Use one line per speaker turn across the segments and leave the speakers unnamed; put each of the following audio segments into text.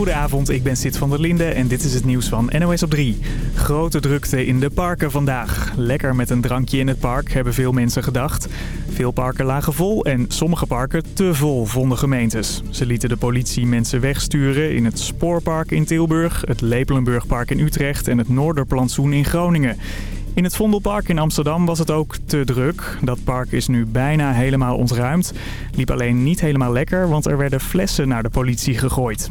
Goedenavond, ik ben Sid van der Linde en dit is het nieuws van NOS op 3. Grote drukte in de parken vandaag. Lekker met een drankje in het park, hebben veel mensen gedacht. Veel parken lagen vol en sommige parken te vol, vonden gemeentes. Ze lieten de politie mensen wegsturen in het Spoorpark in Tilburg... het Lepelenburgpark in Utrecht en het Noorderplantsoen in Groningen. In het Vondelpark in Amsterdam was het ook te druk. Dat park is nu bijna helemaal ontruimd. Liep alleen niet helemaal lekker, want er werden flessen naar de politie gegooid.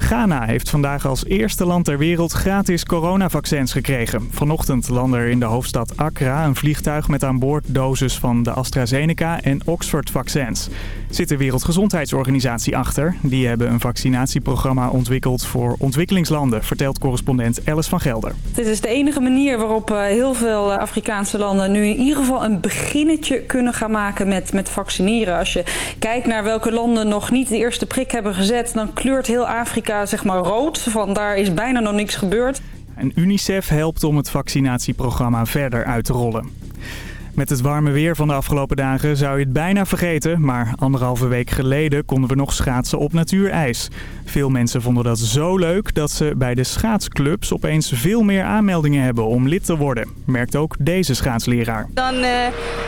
Ghana heeft vandaag als eerste land ter wereld gratis coronavaccins gekregen. Vanochtend landde er in de hoofdstad Accra een vliegtuig met aan boord doses van de AstraZeneca en Oxford-vaccins. Zit de Wereldgezondheidsorganisatie achter. Die hebben een vaccinatieprogramma ontwikkeld voor ontwikkelingslanden, vertelt correspondent Alice van Gelder.
Dit is de enige manier waarop eh, heel veel eh, Afrikaanse landen nu in ieder geval een beginnetje kunnen gaan maken met, met vaccineren. Als je kijkt naar welke landen nog niet de eerste prik hebben gezet, dan kleurt heel Afrika zeg maar rood. Van daar is bijna nog niks gebeurd.
En UNICEF helpt om het vaccinatieprogramma verder uit te rollen. Met het warme weer van de afgelopen dagen zou je het bijna vergeten, maar anderhalve week geleden konden we nog schaatsen op natuurijs. Veel mensen vonden dat zo leuk dat ze bij de schaatsclubs opeens veel meer aanmeldingen hebben om lid te worden, merkt ook deze scheatsleraar.
Dan uh,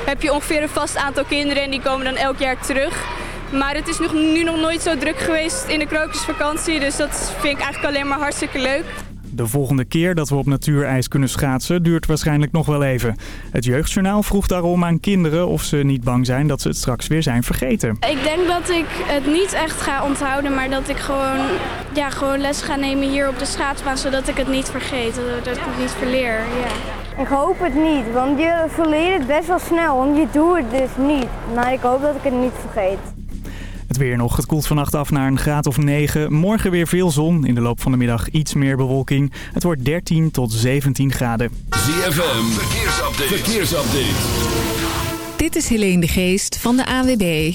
heb je ongeveer een vast aantal kinderen en die komen dan elk jaar terug. Maar het is nog, nu nog nooit zo druk geweest in de krokusvakantie, dus dat vind ik eigenlijk alleen maar hartstikke leuk.
De volgende keer dat we op natuurijs kunnen schaatsen duurt waarschijnlijk nog wel even. Het Jeugdjournaal vroeg daarom aan kinderen of ze niet bang zijn dat ze het straks weer zijn vergeten.
Ik denk dat ik het niet echt ga onthouden, maar dat ik gewoon, ja, gewoon les ga nemen hier op de schaatsbaan, zodat ik het niet vergeet, dat ik het niet verleer. Ja.
Ik hoop het niet, want je verleert het best wel snel, want je doet het dus niet. Maar ik hoop dat ik het niet vergeet.
Het weer nog. Het koelt vannacht af naar een graad of 9. Morgen weer veel zon. In de loop van de middag iets meer bewolking. Het wordt 13 tot 17 graden.
ZFM, verkeersupdate. verkeersupdate.
Dit is Helene de Geest van de AWB.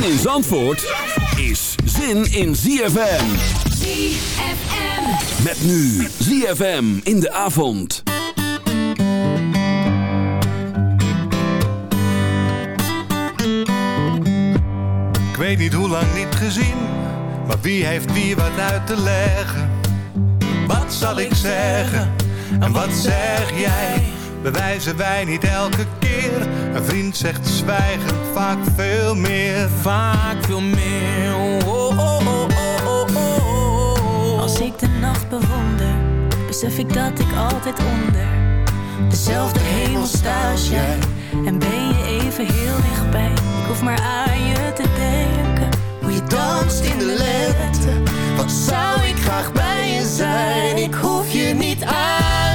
Zin in Zandvoort is zin in ZFM.
ZFM.
Met nu ZFM in de avond.
Ik weet niet hoe lang niet gezien, maar wie heeft wie wat uit te leggen? Wat zal ik zeggen en wat zeg jij? Bewijzen wij niet elke keer? Een vriend zegt zwijgen vaak veel meer.
Vaak veel meer. Oh, oh, oh, oh, oh, oh.
Als ik de nacht bewonder, besef ik dat ik altijd onder dezelfde hemel sta als jij. En ben je even heel dichtbij. Ik hoef maar aan je te denken. Hoe je danst in de lente. Wat zou ik graag bij je zijn? Ik hoef je niet uit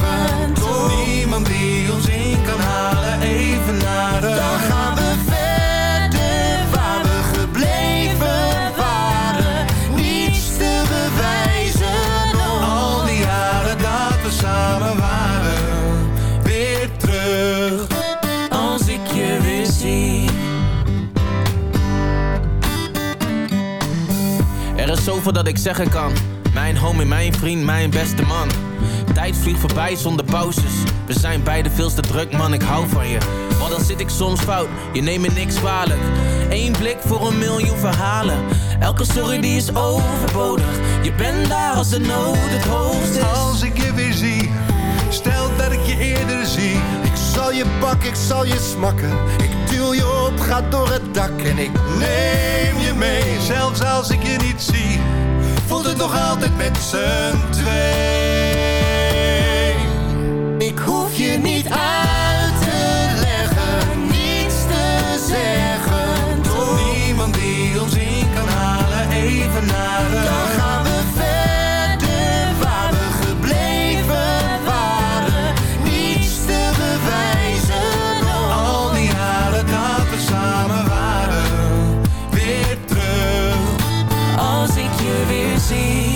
zeggen.
Toch niemand die ons in kan halen, even naar.
Dan gaan we verder waar we gebleven waren. Niets te bewijzen.
Al die jaren dat we samen waren, weer terug.
Als ik je weer zie. Er is zoveel dat ik zeggen kan. Mijn homie, mijn vriend, mijn beste man. Tijd vliegt voorbij zonder pauzes. We zijn beide veel te druk, man, ik hou van je. Maar dan zit ik soms fout, je neemt me niks kwalijk. Eén blik voor een miljoen verhalen. Elke sorry die is overbodig. Je bent daar als de nood het hoogst is.
Als ik je weer zie, stel dat ik je eerder zie. Ik zal
je pak, ik zal je smakken. Ik duw je op, ga door het dak en ik neem je mee. Zelfs als ik je niet zie, voelt het nog altijd met z'n twee.
see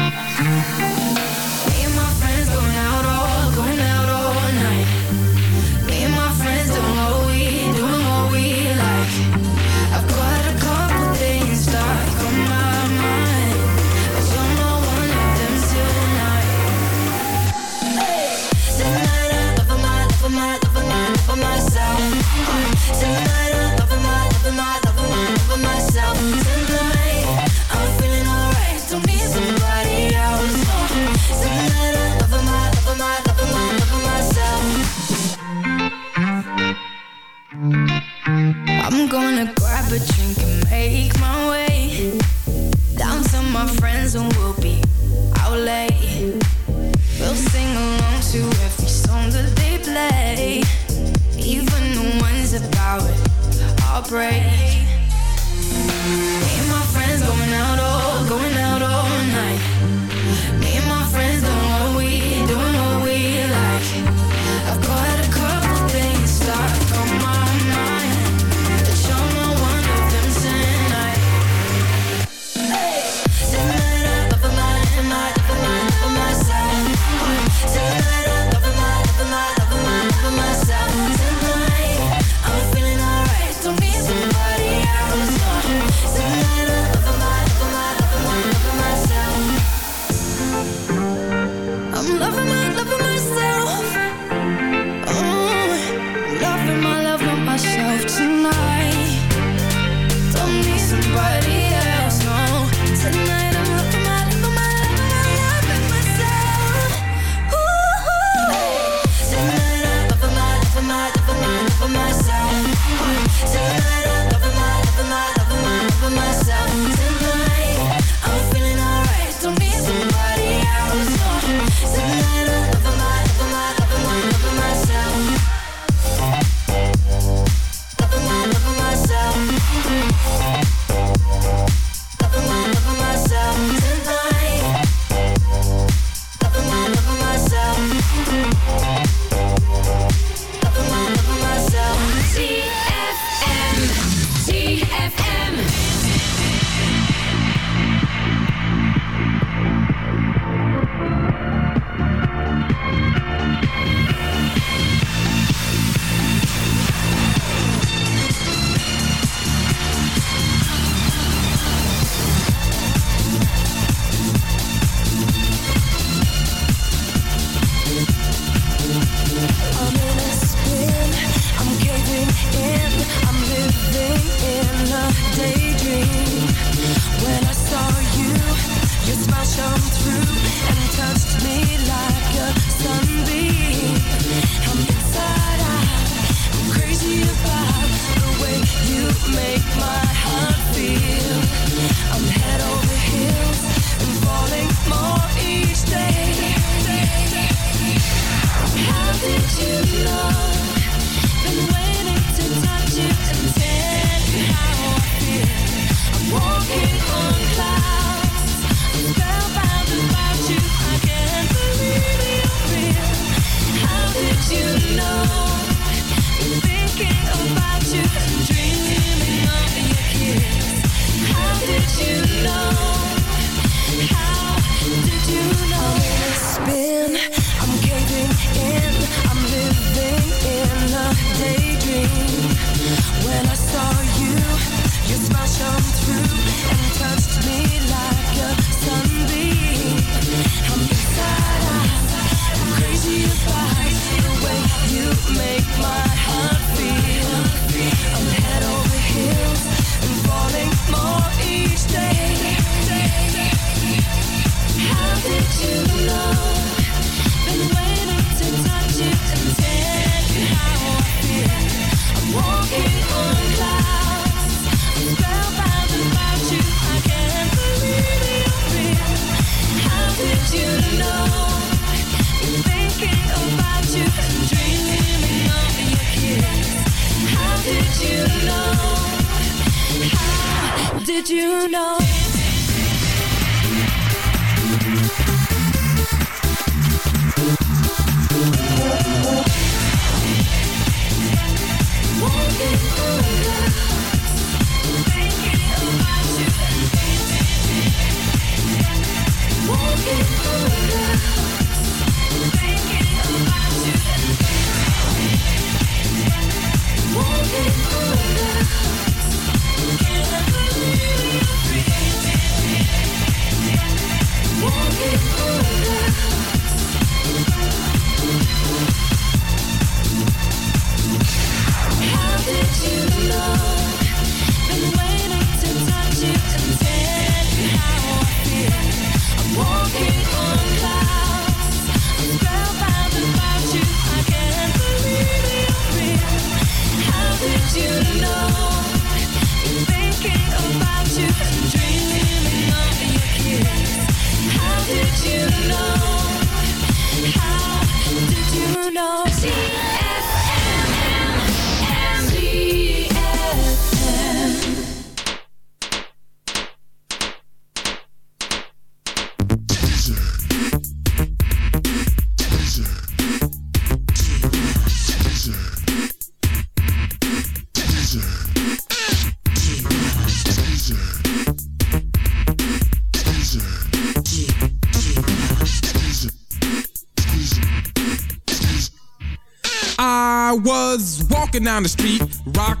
walking
down the street, rock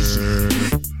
I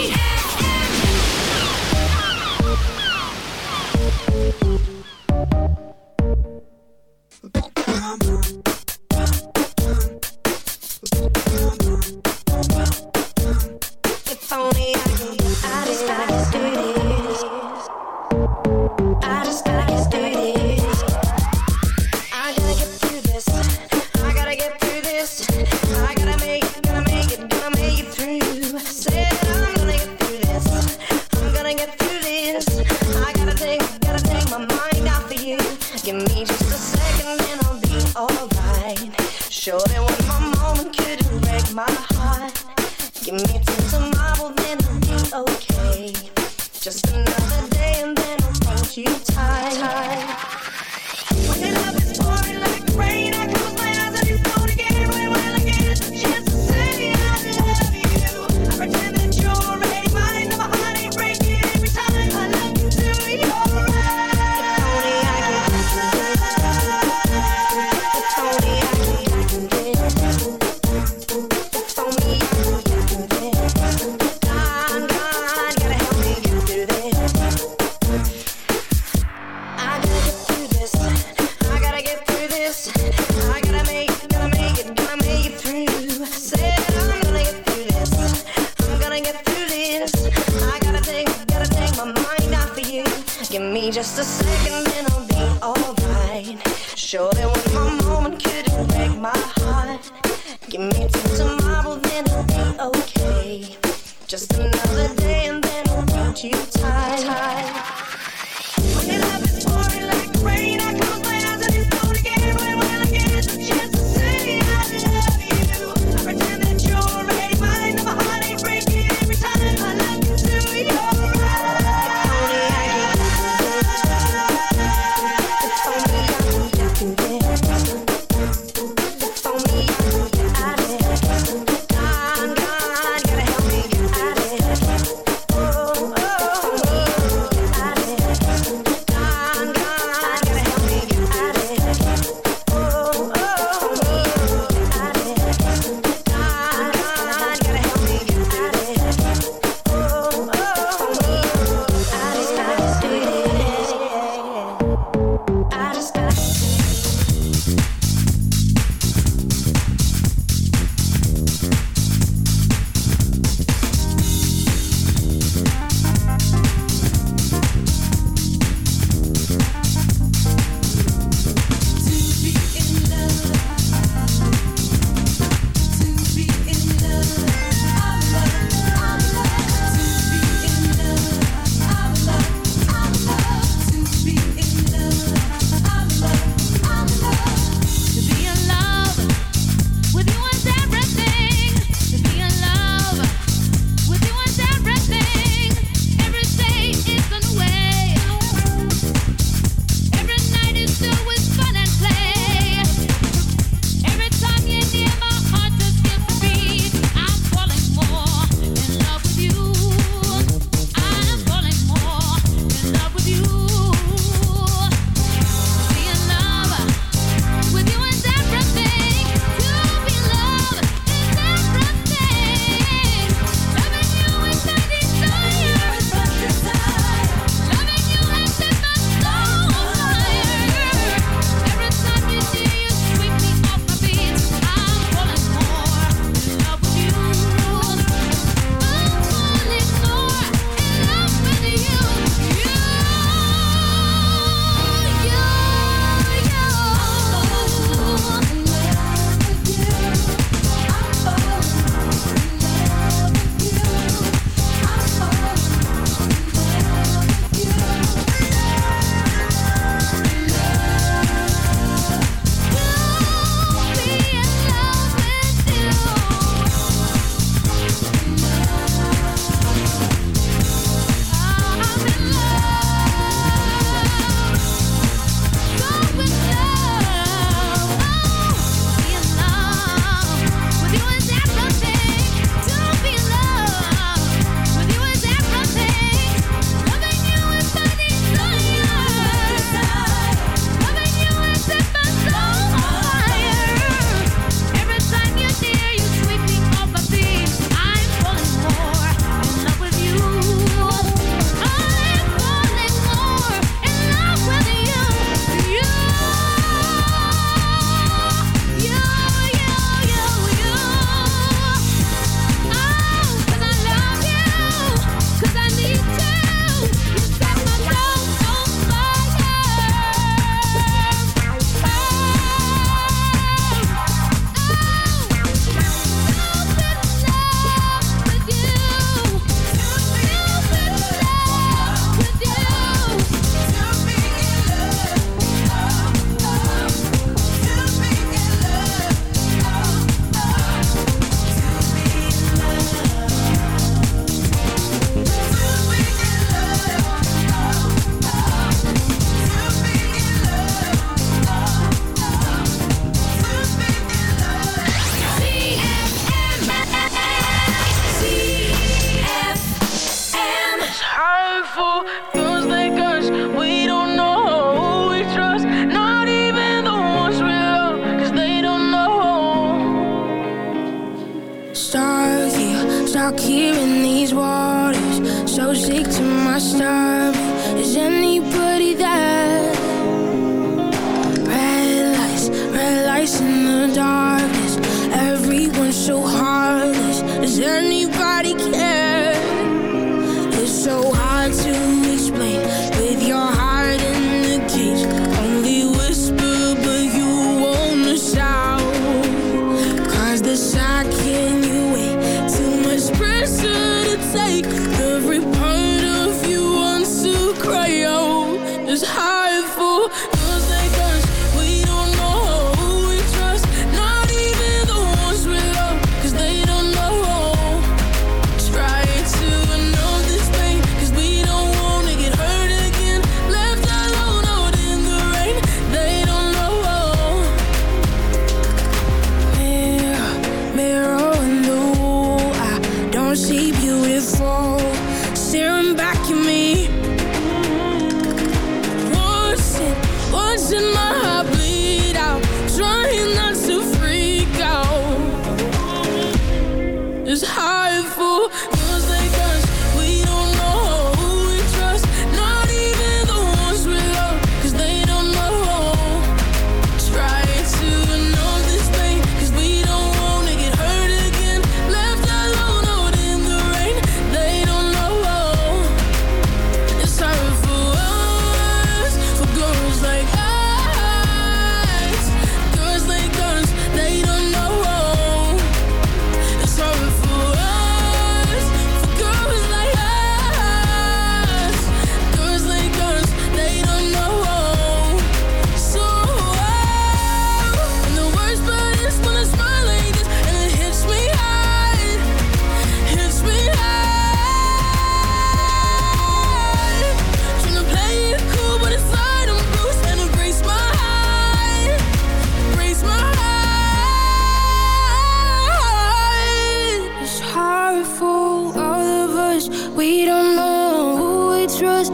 we don't know who we trust.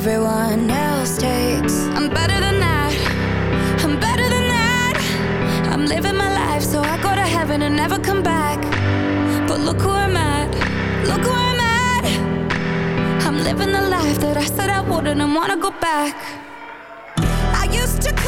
everyone else takes. I'm better than that. I'm better than that. I'm living my life so I go to heaven and never come back. But look who I'm at. Look who I'm at. I'm living the life that I said I wouldn't and wanna go back. I used to.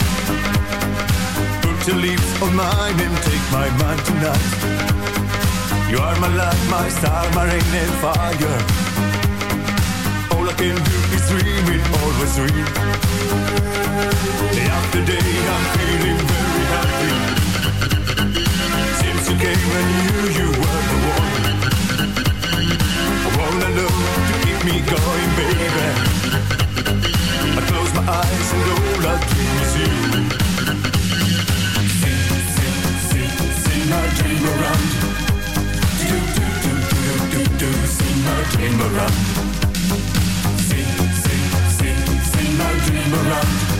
Put leave on mine and take my mind tonight. You are my light, my star, my rain and fire. All I can do is dream it, always dream. Day after day, I'm feeling very happy. Since you came, I knew you dream around. See, see, see, see my dream around.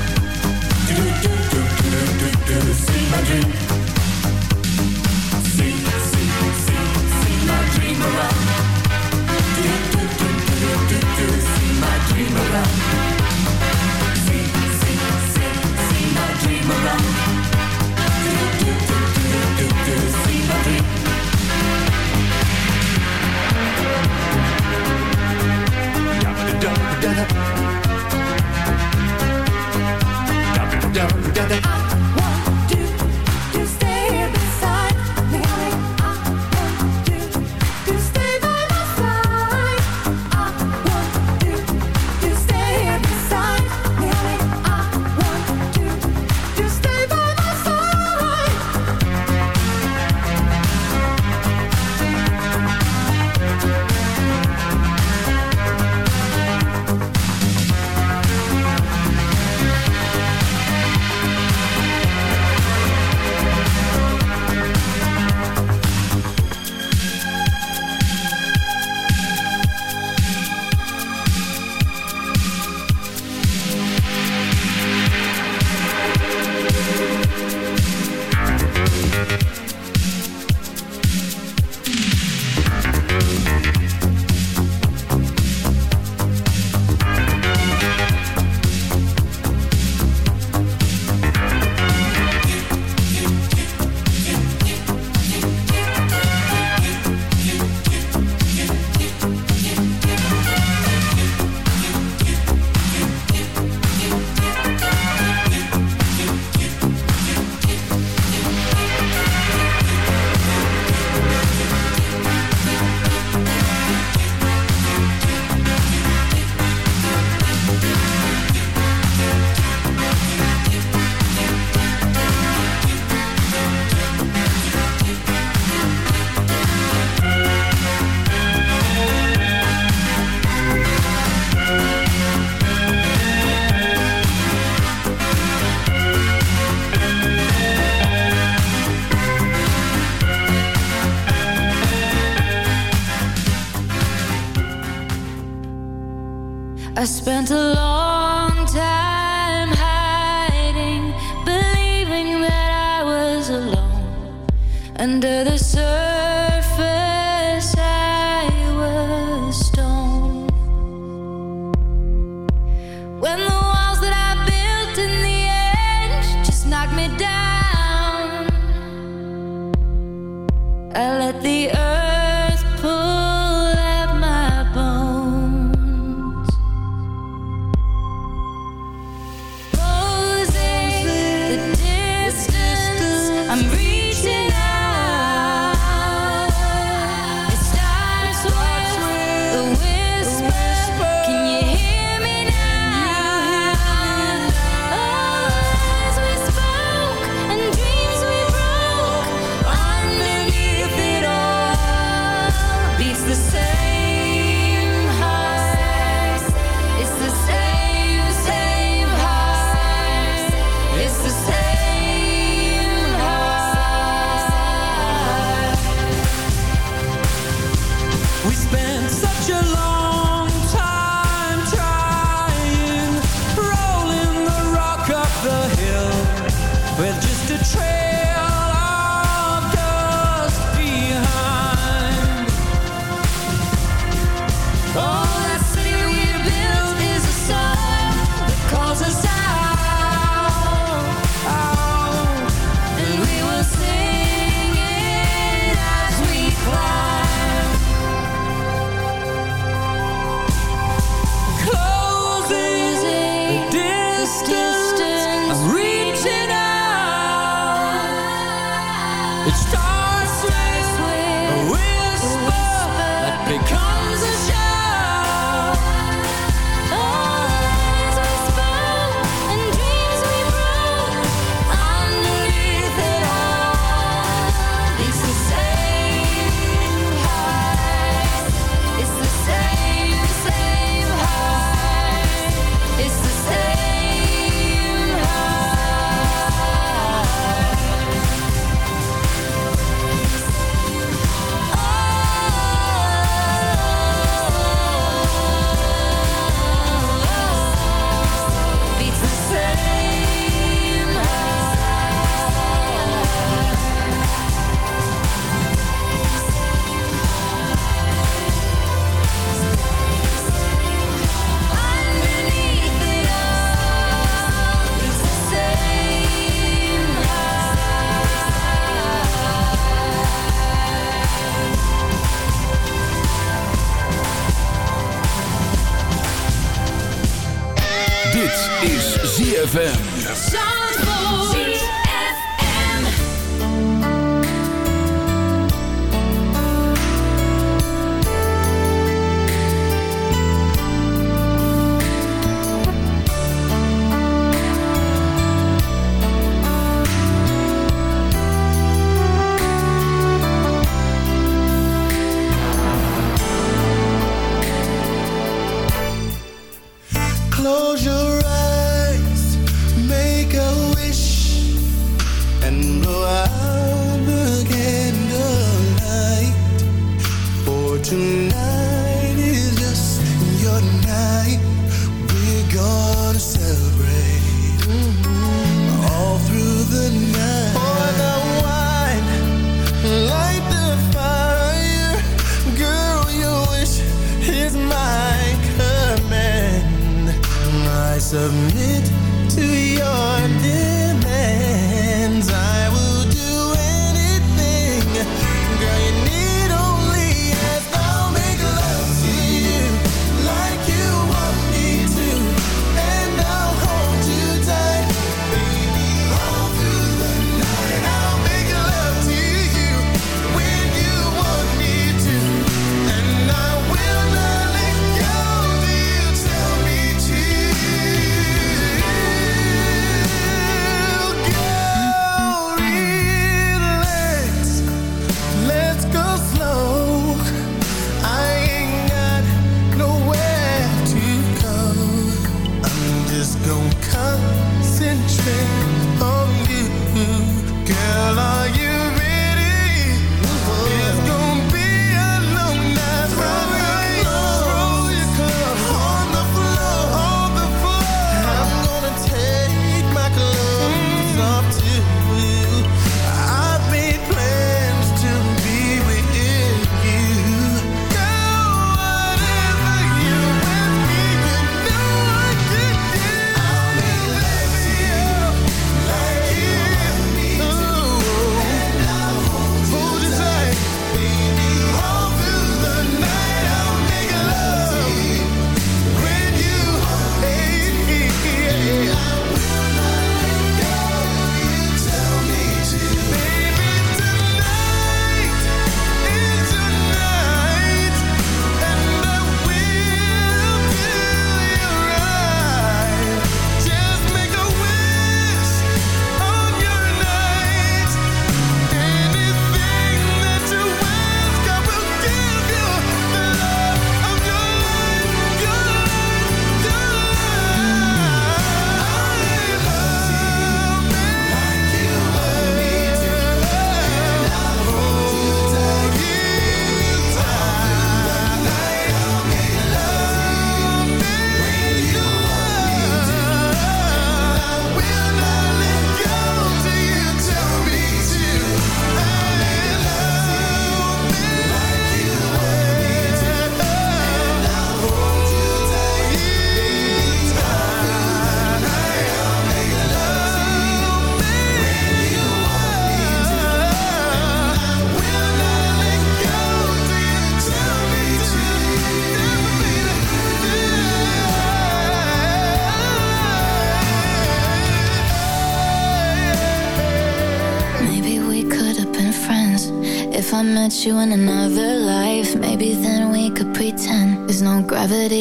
you
in another life. Maybe then we could pretend There's no gravity